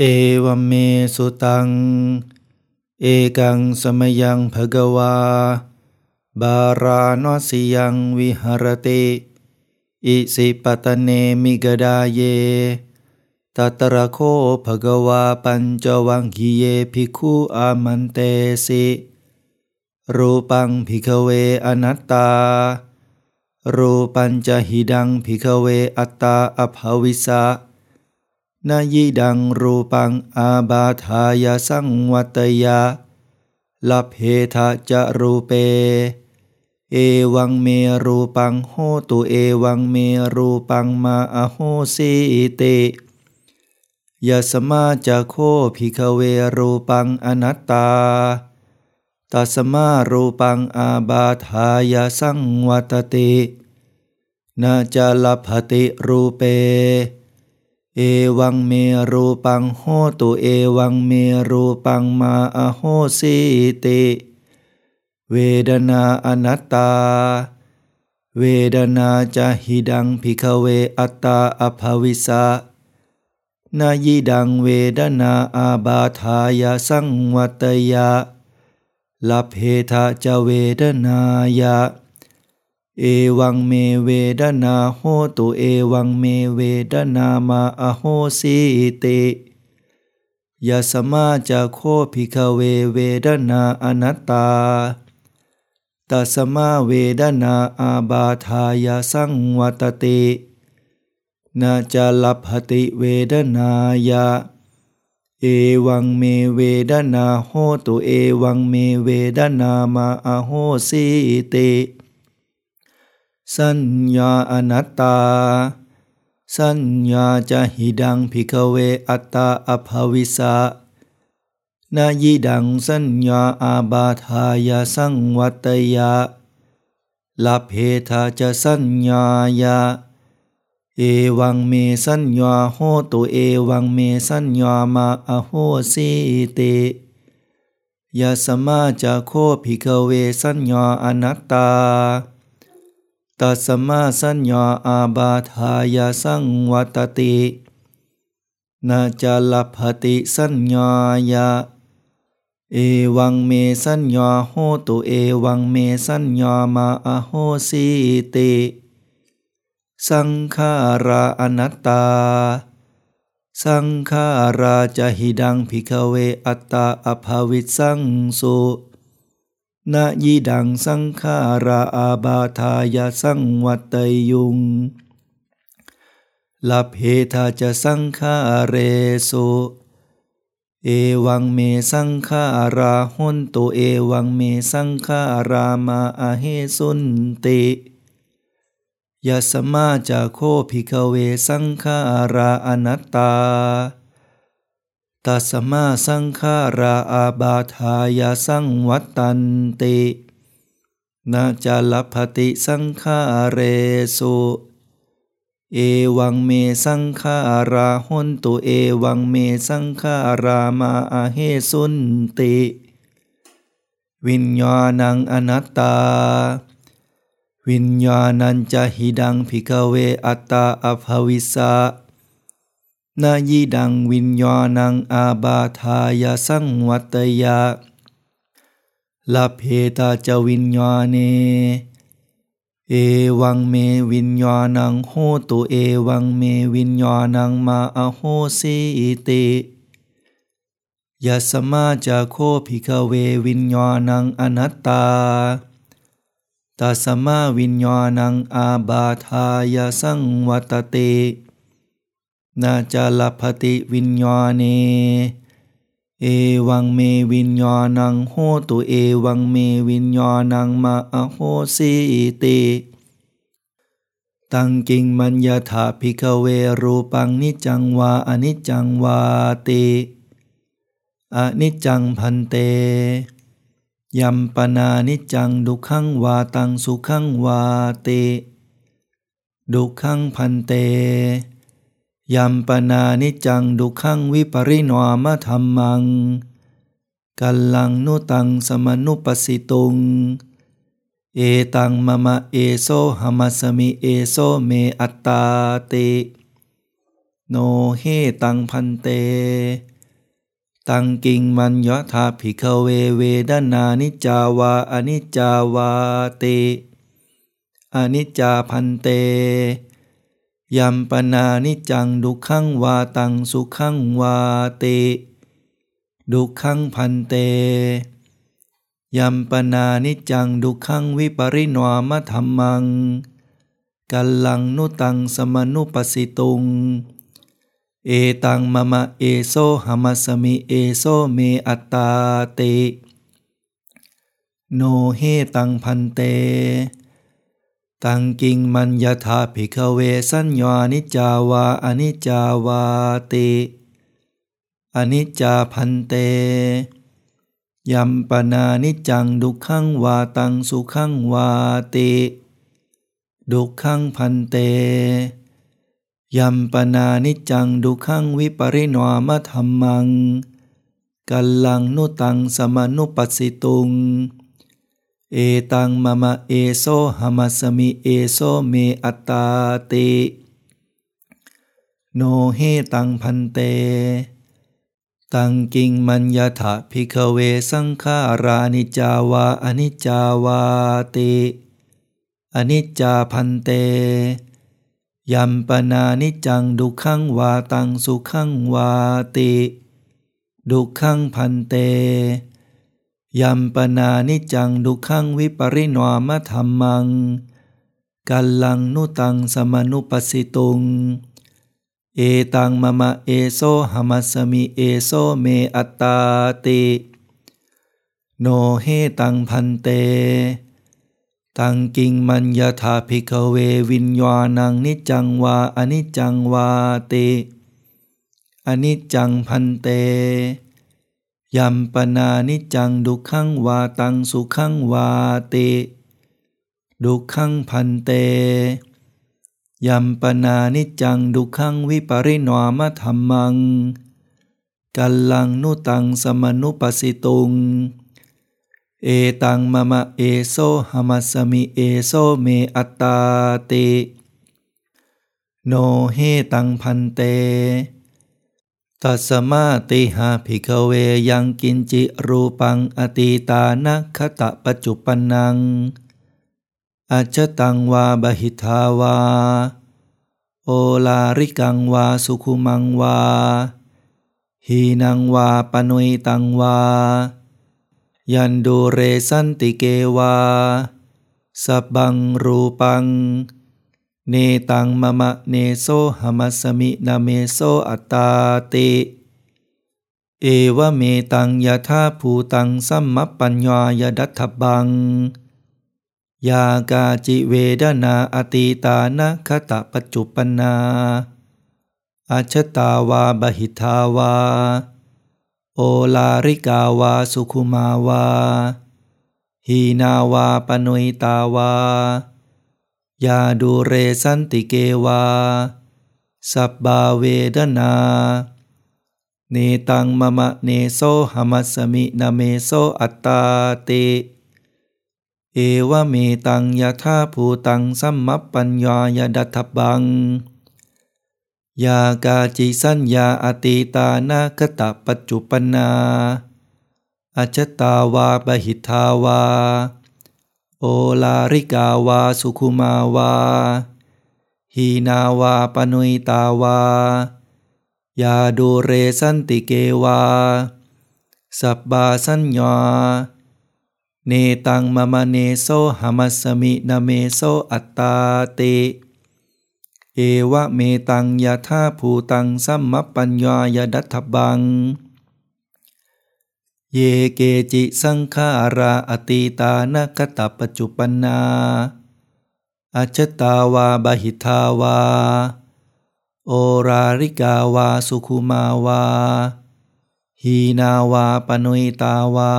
เอวเมสุตัง เอกังสมยังภกวา บารานสิยังวิหรติ อิสิปตเนมิกดาเยตัตระโคภกวาปัญจวังคีเยภิกขุอามันเตสิ รูปังภิกเวอนัตตา รูปัญจหิดังภิกเวอัตตาอภวิสะ นายิดังรูปังอาบาทายสังวัตยาลับเหทะจะรูเป เอวังเมรูปังโหตุเอวังเมรูปังมาอโหสิเตยสมาจะโคภิกเวรูปังอนัตตาตัสมารูปังอาบาทายสังวัตตินาจะลภติรูเป เอวังเมรูปังโหตุเอวังเมรูปังมาอโหสิติเวดนาอนัตตา เวดนาจะหิดังพิกเวอัตตาอภวิสานายิดังเวดนาอาบาทายาสังวัตยาลเพทะจะเวดนายา เอวังเมเวดนาโหตุเอวังเมเวดนามาอโหสิติยาสมาจะโคภิกเวเวดนาอนัตตาตัสมาเวดนาอาบาทายาสังวัตตินาจะลับหติเวดนายาเอวังเมเวดนาโหตุเอวังเมเวดนามาอโหสิติ สัญญาอนัตตา สัญญาจะหิดังพิกเวอัตตาอภวิสะนายิดังสัญญาอาบาทายาสังวัตยาลาเพทาจะสัญญายาเอวังเมสัญญาโหตุเอวังเมสัญญามาอโหสิติยาสมาจะโคภิกเวสัญญาอนัตตา ตัสมาสัญญาอาบาทายาสังวัตตินาจลภติสัญญายาเอวังเมสัญญาโหตุเอวังเมสัญญามาอโหสิติสังขาราอนัตตา สังขาราจะหิดังพิกเวอัตตาอภาวิสังสุ นายิดังสังขาราอาบาทายาสังวัตยุงลาเพทาจะสังขาเรสุเอวังเมสังขาราหุนโตเอวังเมสังขารามาอาเฮสุนติยาสมาจาโคภิกเวสังขาราอนัตตา ตัสมาสังขาราอาบาทายาสังวัตตันตินาจาลภติสังขาเรสุเอวังเมสังขาราหุนตุเอวังเมสังขารามาอาเฮสุนติ วิญญาณังอนัตตา วิญญาณัญจะหิดังพิกเวอัตตาอภวิสา นายดังวิญญาณังอาบาทายาสังวัตยาลาเพตาจวิญญาเน เอวังเมวิญญาณังโหตุเอวังเมวิญญาณังมาอโหสิติยาสมาจาโคภิกเววิญญาณังอนัตตาตาสมาวิญญาณังอาบาทายาสังวัตติ นาจาลภติวิญญาเน เอวังเมวิญญาณังโหตุเอวังเมวิญญาณังมาอโหสิติตังกิงมัญญาถาภิกเวรูปังนิจังวาอนิจังวาติอนิจจังพันเต ยัมปนานิจังดุขังวาตังสุขังวาติดุขังพันเต ยัมปนานิจังดุขังวิปริโนามะธรรมัง กัลลังนุตังสมนุปัสสิตุง เอตังมะมะเอโสหมัสมิเอโสเมอัตตาติ โนเฮตังพันเต ตังกิงมัญญะถะภิกขเวเวทนานิจจาวาอนิจจาวาติอนิจจาภันเต ยัมปะนานิจจังทุกขังวาตังสุขังวาเต ดุขังพันเต ยัมปนานิจังดุขังวิปริณวามธรรมัง กัลลังนุตังสมนุปสิตุง เอตังมะมะเอโซหมัสมิเอโซเมอัตตาเต โนเฮตังพันเต ตังกิงมัญญาธาภิกเวสัญญานิจาวาอนิจาวาเตอนิจจาพันเตยัมปนานิจังดุขังวาตังสุขังวาเตดุขังพันเตยัมปนานิจังดุขังวิปริณามธรรมังกัลลังนุตังสมนุปัสสิตุง เอตังมะมะเอโซหมัสมิเอโซเมอัตตาเตโนเฮตังพันเต ตังกิงมัญญาถาภิกเวสังขารานิจาวาอนิจจาวาติอนิจจาพันเต ยัมปนานิจังดุขังวาตังสุขังวาติ ทุกขังภันเต ยัมปะนานิจจังทุกขังวิปะริณามะธัมมัง กัลลังนุตังสมนุปัสสิตุง เอตังมะมะเอโสหมัสมิเอโสเมอัตตาติ โนเหตังภันเต ตังกิงมัญญะถะภิกขเววิญญาณังนิจจังวาอนิจจังวาติอนิจังพันเต ยัมปนานิจังดุขังวาตังสุขังวาติดุขังพันเต ยัมปนานิจังดุขังวิปริณามธรรมัง กัลลังนุตังสมนุปสิตุง เอตังมะมะเอโซหมัสมิเอโซเมอัตตาติโนเฮตังพันเต ตัสมาติหาภิกเวยังกินจิรูปังอตีตานัคตะปัจจุปนังอาจตังวาบหิทาวา โอลาริกังวาสุขุมังวา หีนังวาปนุยตังวา ยันทูเรสันติเกวาสัพพังรูปัง เนตังมะมะเนโสหมัสมินะเมโสอัตตาติเอวเมตังยะถาภูตังสัมมัปปัญญายะทัฏฐัพพัง ยากาจิเวทนาอตีตานาคะตะปัจจุปปันนาอัชฌัตตาวาพหิทธาวา โอลาริกาวาสุขุมาวา หีนาวาปะณีตาวา ยาทูเรสันติเกวา สัพพาเวทนา เนตังมะมะเนโสหมัสมินะเมโสอัตตาติ เอวเมตังยะถาภูตังสัมมัปปัญญายะทัฏฐัพพัง ยากาจิสัญญาอติตานาคตะปัจจุปนาอจตาวาบหิทาวา โอลาริกาวาสุขุมาวาหีนาวาปนุยตาวายาดูเรสันติเกวา สับบาสัญญาเนตังมะมะเนโซหมัสมินาเมโซอัตตาเต เอวะเมตังยะธาภูตังสัมมปัญญายดัตถบัง เยเกจิสังขาราอติตานกตปจุปนาอัจตาวาบหิทาวา โอราริกาวาสุขุมาวา หีนาวาปนุยตาวา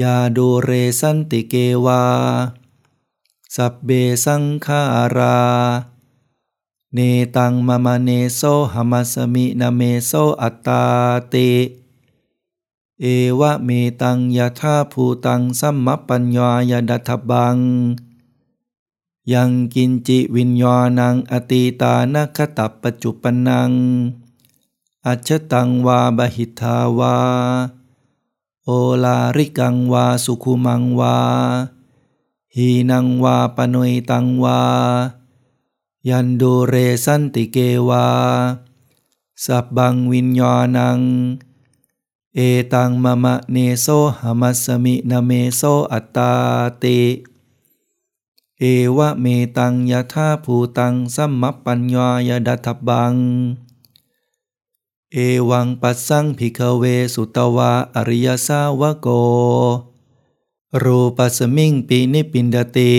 เยทูเรสันติเกวา สัพเพสังขารา เนตังมะมะเนโสหมัสมินะเมโสอัตตาติ เอวะเมตังยะถาภูตังสัมมัปปัญญายะทัฏฐัพพัง ยังกิญจิวิญญาณังอตีตานาคะตะปัจจุปปันนัง อัชฌัตตังวาพหิทธาวา โอลาริกังวาสุขุมังวา หีนังวาปะณีตังวา ยันทูเรสันติเกวา สัพพังวิญญาณัง เนตังมะมะเนโสหมัสมินะเมโสอัตตาติเอวะเมตังยะถาภูตังสัมมัปปัญญายะทัฏฐัพพัง เอวังปัสสังพิกเวสุตวาอริยสาวโก รูปัสมิงปินิปินดติ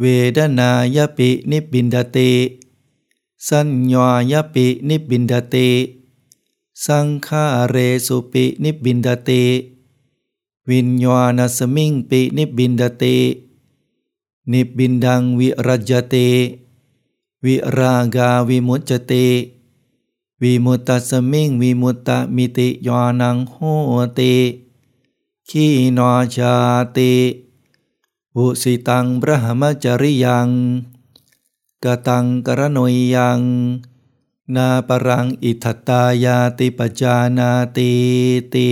เวดนายปินิปินดติ สัญญายปินิปินดติ สังขาเรสุปินิบินดติ วิญญาณสมิงปินิบินดติ นิบินดังวิรจเตวิรากาวิมุจเตวิมุตตสมิงวิมุตตมิติยานังโหติขีนอชาติบุสิตังพระหมจริยังกตังกรณยยัง นาปรังอิทัตตายาติปจานาติติ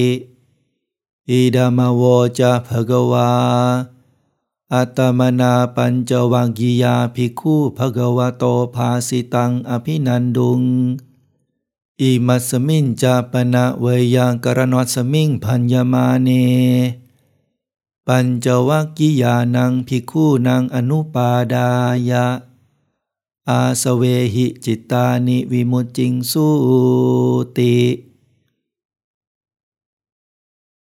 อิดามโวจะภะกวาอัตมนาปัญจวังกิยาภิกขุภะกวะโตภาสิตังอภินันดุง อิมัสมินจาปนะเวยังกรณวัสมิงพัญญมาเน ปัญจวัคกิยานังภิกขุนังอนุปาดายะ อาสเวหิจิตานิวิมุจจิงสุติ